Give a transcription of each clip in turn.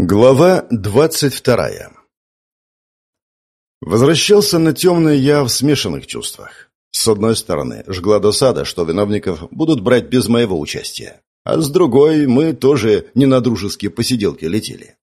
Глава двадцать вторая Возвращался на темное я в смешанных чувствах. С одной стороны, жгла досада, что виновников будут брать без моего участия. А с другой, мы тоже не на дружеские посиделки летели.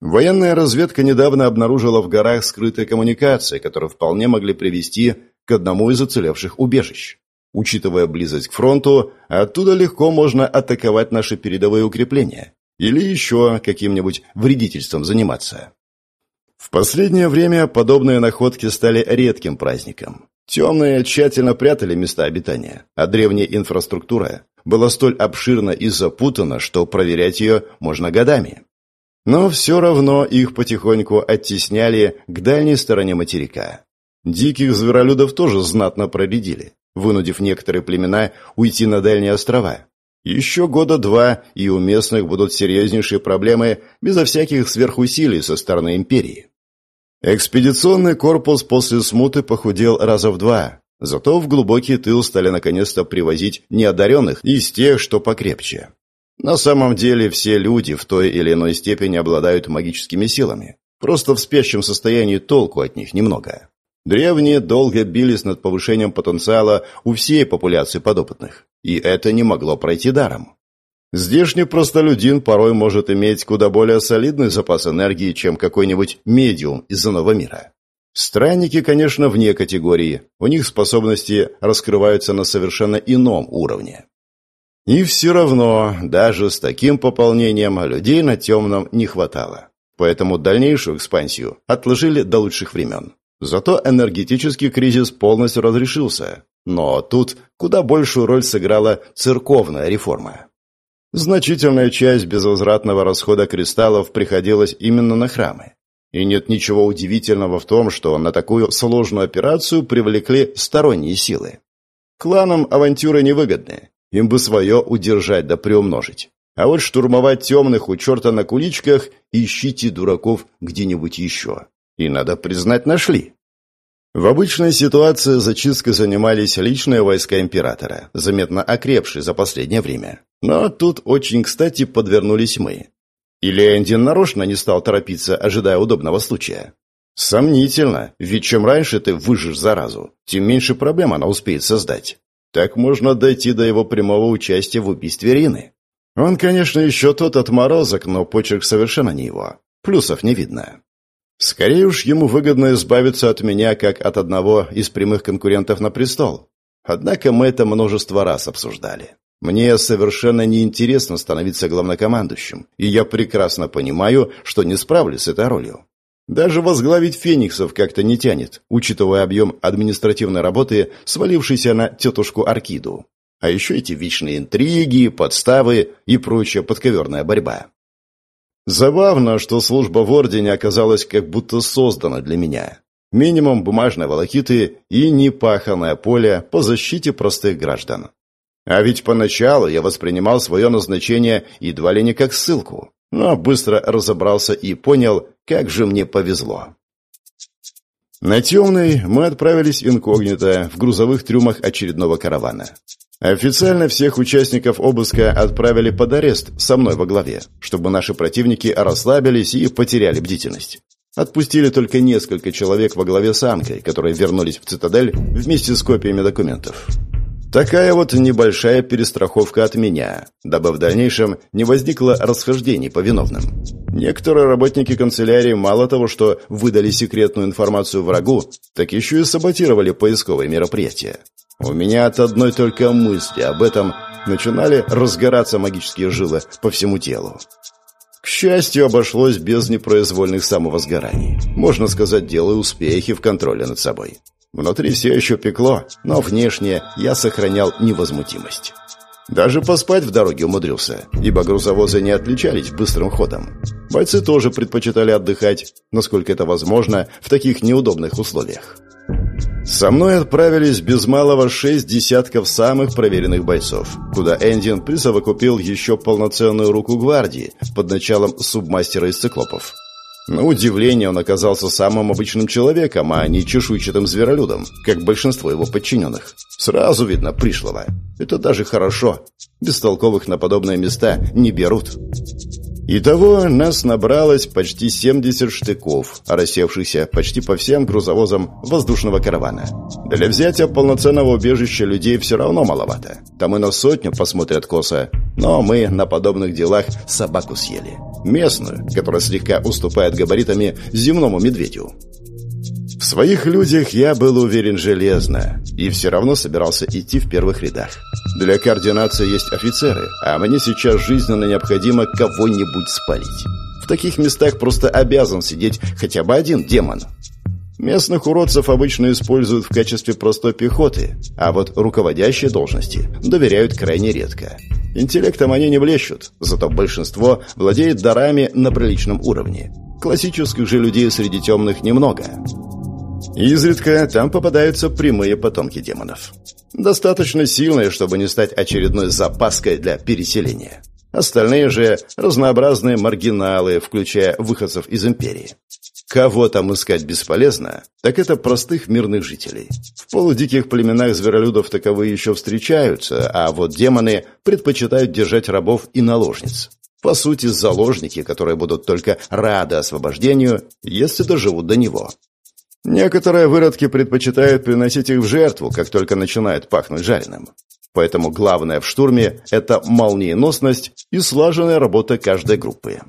Военная разведка недавно обнаружила в горах скрытые коммуникации, которые вполне могли привести к одному из уцелевших убежищ. Учитывая близость к фронту, оттуда легко можно атаковать наши передовые укрепления или еще каким-нибудь вредительством заниматься. В последнее время подобные находки стали редким праздником. Темные тщательно прятали места обитания, а древняя инфраструктура была столь обширна и запутана, что проверять ее можно годами. Но все равно их потихоньку оттесняли к дальней стороне материка. Диких зверолюдов тоже знатно проредили, вынудив некоторые племена уйти на дальние острова, еще года два, и у местных будут серьезнейшие проблемы безо всяких сверхусилий со стороны империи. Экспедиционный корпус после смуты похудел раза в два, зато в глубокий тыл стали наконец-то привозить неодаренных из тех, что покрепче. На самом деле все люди в той или иной степени обладают магическими силами. Просто в спящем состоянии толку от них немного. Древние долго бились над повышением потенциала у всей популяции подопытных, и это не могло пройти даром. Здешний простолюдин порой может иметь куда более солидный запас энергии, чем какой-нибудь медиум из иного мира. Странники, конечно, вне категории, у них способности раскрываются на совершенно ином уровне. И все равно, даже с таким пополнением, людей на темном не хватало. Поэтому дальнейшую экспансию отложили до лучших времен. Зато энергетический кризис полностью разрешился. Но тут куда большую роль сыграла церковная реформа. Значительная часть безвозвратного расхода кристаллов приходилась именно на храмы. И нет ничего удивительного в том, что на такую сложную операцию привлекли сторонние силы. Кланам авантюры невыгодны. Им бы свое удержать да приумножить. А вот штурмовать темных у черта на куличках ищите дураков где-нибудь еще. И, надо признать, нашли. В обычной ситуации зачисткой занимались личные войска императора, заметно окрепшие за последнее время. Но тут очень кстати подвернулись мы. Или Эндин нарочно не стал торопиться, ожидая удобного случая. Сомнительно, ведь чем раньше ты выжжешь заразу, тем меньше проблем она успеет создать. Так можно дойти до его прямого участия в убийстве Рины. Он, конечно, еще тот отморозок, но почерк совершенно не его. Плюсов не видно. Скорее уж ему выгодно избавиться от меня, как от одного из прямых конкурентов на престол. Однако мы это множество раз обсуждали. Мне совершенно неинтересно становиться главнокомандующим, и я прекрасно понимаю, что не справлюсь с этой ролью. Даже возглавить фениксов как-то не тянет, учитывая объем административной работы, свалившийся на тетушку Аркиду. А еще эти вечные интриги, подставы и прочая подковерная борьба. Забавно, что служба в Ордене оказалась как будто создана для меня. Минимум бумажной волокиты и непаханное поле по защите простых граждан. А ведь поначалу я воспринимал свое назначение едва ли не как ссылку, но быстро разобрался и понял, как же мне повезло. На темный мы отправились инкогнито в грузовых трюмах очередного каравана. Официально всех участников обыска отправили под арест со мной во главе, чтобы наши противники расслабились и потеряли бдительность. Отпустили только несколько человек во главе с Анкой, которые вернулись в цитадель вместе с копиями документов. Такая вот небольшая перестраховка от меня, дабы в дальнейшем не возникло расхождений по виновным. Некоторые работники канцелярии мало того, что выдали секретную информацию врагу, так еще и саботировали поисковые мероприятия. У меня от одной только мысли об этом начинали разгораться магические жилы по всему телу. К счастью, обошлось без непроизвольных самовозгораний. Можно сказать, делаю успехи в контроле над собой. Внутри все еще пекло, но внешне я сохранял невозмутимость. Даже поспать в дороге умудрился, ибо грузовозы не отличались быстрым ходом. Бойцы тоже предпочитали отдыхать, насколько это возможно, в таких неудобных условиях. Со мной отправились без малого шесть десятков самых проверенных бойцов, куда Эндин присовокупил еще полноценную руку гвардии под началом субмастера из циклопов. На удивление он оказался самым обычным человеком, а не чешуйчатым зверолюдом, как большинство его подчиненных. Сразу видно пришлого. Это даже хорошо. Бестолковых на подобные места не берут. Итого нас набралось почти 70 штыков, рассевшихся почти по всем грузовозам воздушного каравана. Для взятия полноценного убежища людей все равно маловато. Там и на сотню посмотрят косо. Но мы на подобных делах собаку съели. Местную, которая слегка уступает габаритами земному медведю. В своих людях я был уверен железно и все равно собирался идти в первых рядах. Для координации есть офицеры, а мне сейчас жизненно необходимо кого-нибудь спалить. В таких местах просто обязан сидеть хотя бы один демон. Местных уродцев обычно используют в качестве простой пехоты, а вот руководящие должности доверяют крайне редко. Интеллектом они не блещут, зато большинство владеет дарами на приличном уровне. Классических же людей среди темных немного. Изредка там попадаются прямые потомки демонов. Достаточно сильные, чтобы не стать очередной запаской для переселения. Остальные же разнообразные маргиналы, включая выходцев из империи. Кого там искать бесполезно, так это простых мирных жителей. В полудиких племенах зверолюдов таковые еще встречаются, а вот демоны предпочитают держать рабов и наложниц. По сути, заложники, которые будут только рады освобождению, если доживут до него. Некоторые выродки предпочитают приносить их в жертву, как только начинает пахнуть жареным. Поэтому главное в штурме – это молниеносность и слаженная работа каждой группы.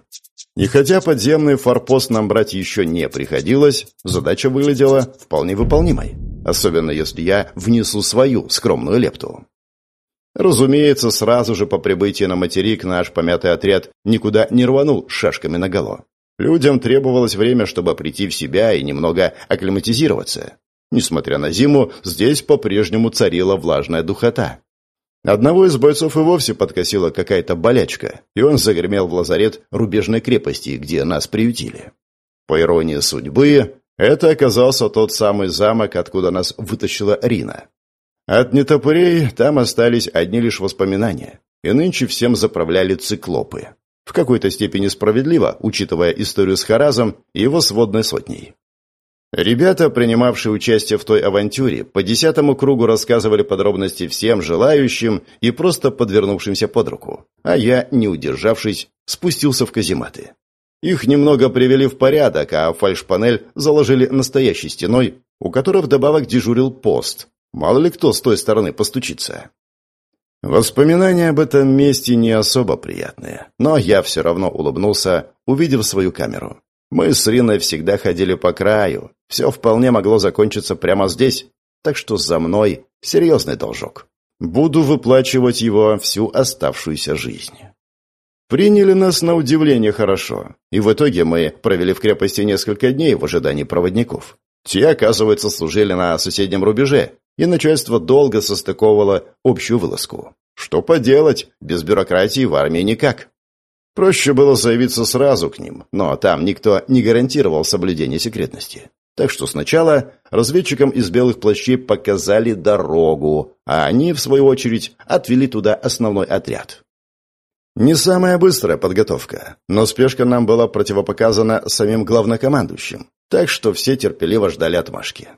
И хотя подземный форпост нам брать еще не приходилось, задача выглядела вполне выполнимой. Особенно если я внесу свою скромную лепту. Разумеется, сразу же по прибытии на материк наш помятый отряд никуда не рванул шашками наголо. Людям требовалось время, чтобы прийти в себя и немного акклиматизироваться. Несмотря на зиму, здесь по-прежнему царила влажная духота. Одного из бойцов и вовсе подкосила какая-то болячка, и он загремел в лазарет рубежной крепости, где нас приютили. По иронии судьбы, это оказался тот самый замок, откуда нас вытащила Рина. От нетопырей там остались одни лишь воспоминания, и нынче всем заправляли циклопы. В какой-то степени справедливо, учитывая историю с Харазом и его сводной сотней. Ребята, принимавшие участие в той авантюре, по десятому кругу рассказывали подробности всем желающим и просто подвернувшимся под руку, а я, не удержавшись, спустился в казематы. Их немного привели в порядок, а фальшпанель заложили настоящей стеной, у которой вдобавок дежурил пост. Мало ли кто с той стороны постучится. Воспоминания об этом месте не особо приятные, но я все равно улыбнулся, увидев свою камеру. Мы с Риной всегда ходили по краю, все вполне могло закончиться прямо здесь, так что за мной серьезный должок. Буду выплачивать его всю оставшуюся жизнь. Приняли нас на удивление хорошо, и в итоге мы провели в крепости несколько дней в ожидании проводников. Те, оказывается, служили на соседнем рубеже, и начальство долго состыковывало общую вылазку. Что поделать, без бюрократии в армии никак. Проще было заявиться сразу к ним, но там никто не гарантировал соблюдение секретности. Так что сначала разведчикам из белых плащей показали дорогу, а они, в свою очередь, отвели туда основной отряд. Не самая быстрая подготовка, но спешка нам была противопоказана самим главнокомандующим, так что все терпеливо ждали отмашки.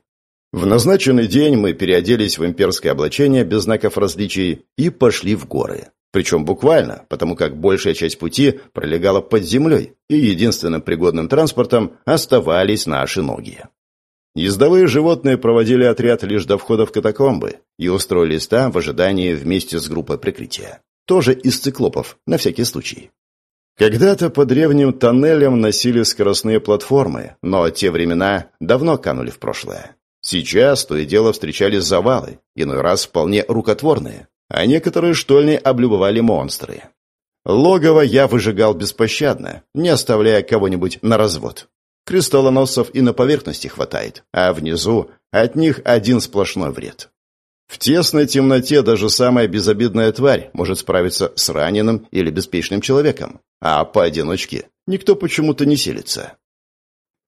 В назначенный день мы переоделись в имперское облачение без знаков различий и пошли в горы. Причем буквально, потому как большая часть пути пролегала под землей, и единственным пригодным транспортом оставались наши ноги. Ездовые животные проводили отряд лишь до входа в катакомбы и устроились там в ожидании вместе с группой прикрытия. Тоже из циклопов, на всякий случай. Когда-то по древним тоннелям носили скоростные платформы, но те времена давно канули в прошлое. Сейчас то и дело встречались завалы, иной раз вполне рукотворные, а некоторые штольни облюбовали монстры. Логово я выжигал беспощадно, не оставляя кого-нибудь на развод. Кристаллоносцев и на поверхности хватает, а внизу от них один сплошной вред. В тесной темноте даже самая безобидная тварь может справиться с раненым или беспечным человеком, а поодиночке никто почему-то не селится.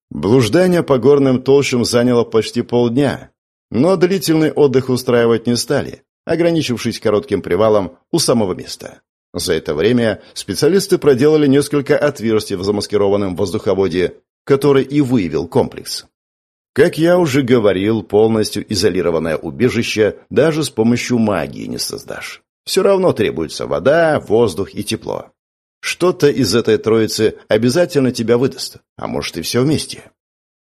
Блуждание по горным толщам заняло почти полдня, но длительный отдых устраивать не стали, ограничившись коротким привалом у самого места. За это время специалисты проделали несколько отверстий в замаскированном воздуховоде, который и выявил комплекс. Как я уже говорил, полностью изолированное убежище даже с помощью магии не создашь. Все равно требуется вода, воздух и тепло. Что-то из этой троицы обязательно тебя выдаст, а может и все вместе.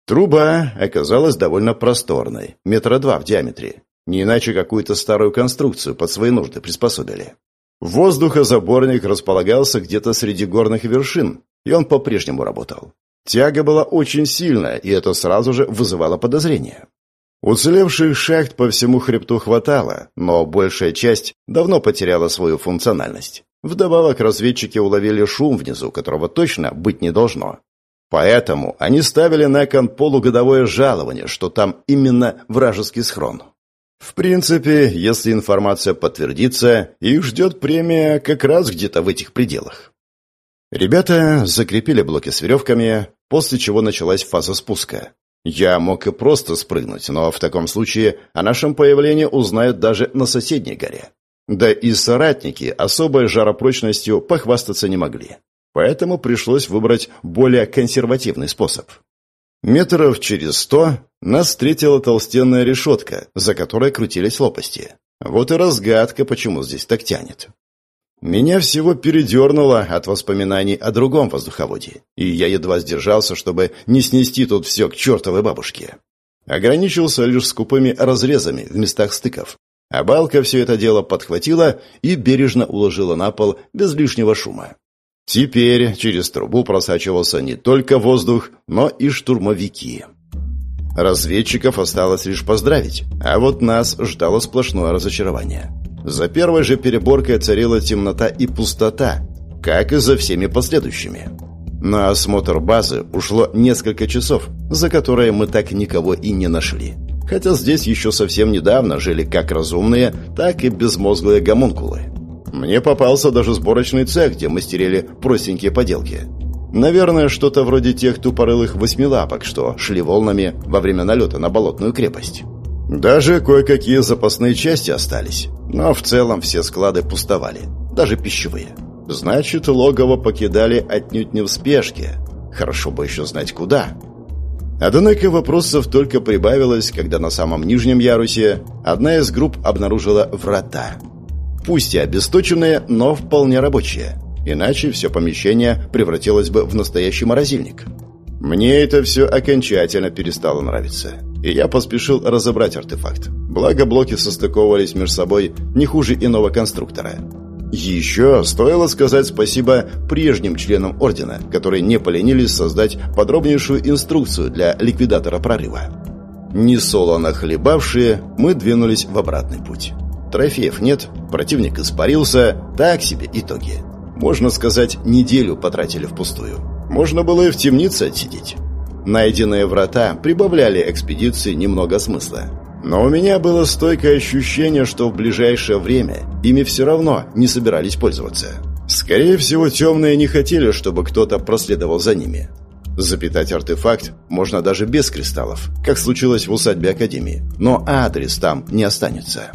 Труба оказалась довольно просторной, метра два в диаметре. Не иначе какую-то старую конструкцию под свои нужды приспособили. Воздухозаборник располагался где-то среди горных вершин, и он по-прежнему работал. Тяга была очень сильная, и это сразу же вызывало подозрения. Уцелевших шахт по всему хребту хватало, но большая часть давно потеряла свою функциональность. Вдобавок разведчики уловили шум внизу, которого точно быть не должно. Поэтому они ставили на кон полугодовое жалование, что там именно вражеский схрон. В принципе, если информация подтвердится, их ждет премия как раз где-то в этих пределах. Ребята закрепили блоки с веревками, после чего началась фаза спуска. Я мог и просто спрыгнуть, но в таком случае о нашем появлении узнают даже на соседней горе. Да и соратники особой жаропрочностью похвастаться не могли. Поэтому пришлось выбрать более консервативный способ. Метров через сто нас встретила толстенная решетка, за которой крутились лопасти. Вот и разгадка, почему здесь так тянет. Меня всего передернуло от воспоминаний о другом воздуховоде, и я едва сдержался, чтобы не снести тут все к чертовой бабушке. Ограничился лишь скупыми разрезами в местах стыков, а балка все это дело подхватила и бережно уложила на пол без лишнего шума. Теперь через трубу просачивался не только воздух, но и штурмовики. Разведчиков осталось лишь поздравить, а вот нас ждало сплошное разочарование. За первой же переборкой царила темнота и пустота, как и за всеми последующими. На осмотр базы ушло несколько часов, за которые мы так никого и не нашли. Хотя здесь еще совсем недавно жили как разумные, так и безмозглые гомункулы. Мне попался даже сборочный цех, где мастерили простенькие поделки. Наверное, что-то вроде тех тупорылых восьмилапок, что шли волнами во время налета на болотную крепость. Даже кое-какие запасные части остались, но в целом все склады пустовали, даже пищевые. Значит, логово покидали отнюдь не в спешке. Хорошо бы еще знать куда. Однако вопросов только прибавилось, когда на самом нижнем ярусе одна из групп обнаружила врата. Пусть и обесточенные, но вполне рабочие. Иначе все помещение превратилось бы в настоящий морозильник. Мне это все окончательно перестало нравиться и я поспешил разобрать артефакт. Благо блоки состыковывались между собой не хуже иного конструктора. Еще стоило сказать спасибо прежним членам Ордена, которые не поленились создать подробнейшую инструкцию для ликвидатора прорыва. Не солоно хлебавшие, мы двинулись в обратный путь. Трофеев нет, противник испарился, так себе итоги. Можно сказать, неделю потратили впустую. Можно было и в темнице отсидеть. Найденные врата прибавляли экспедиции немного смысла. Но у меня было стойкое ощущение, что в ближайшее время ими все равно не собирались пользоваться. Скорее всего, темные не хотели, чтобы кто-то проследовал за ними. Запитать артефакт можно даже без кристаллов, как случилось в усадьбе Академии, но адрес там не останется.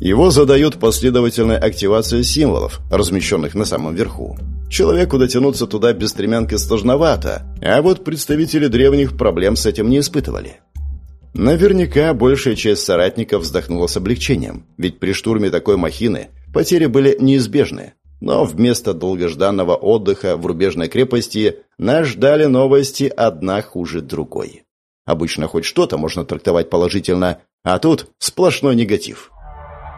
Его задают последовательной активацией символов, размещенных на самом верху. Человеку дотянуться туда без стремянки сложновато, а вот представители древних проблем с этим не испытывали. Наверняка большая часть соратников вздохнула с облегчением, ведь при штурме такой махины потери были неизбежны. Но вместо долгожданного отдыха в рубежной крепости нас ждали новости одна хуже другой. Обычно хоть что-то можно трактовать положительно, а тут сплошной негатив.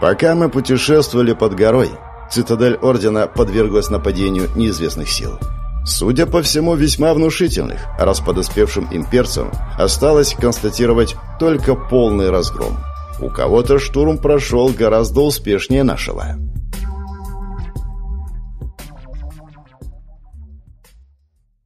Пока мы путешествовали под горой, цитадель Ордена подверглась нападению неизвестных сил. Судя по всему, весьма внушительных, раз подоспевшим имперцам осталось констатировать только полный разгром. У кого-то штурм прошел гораздо успешнее нашего.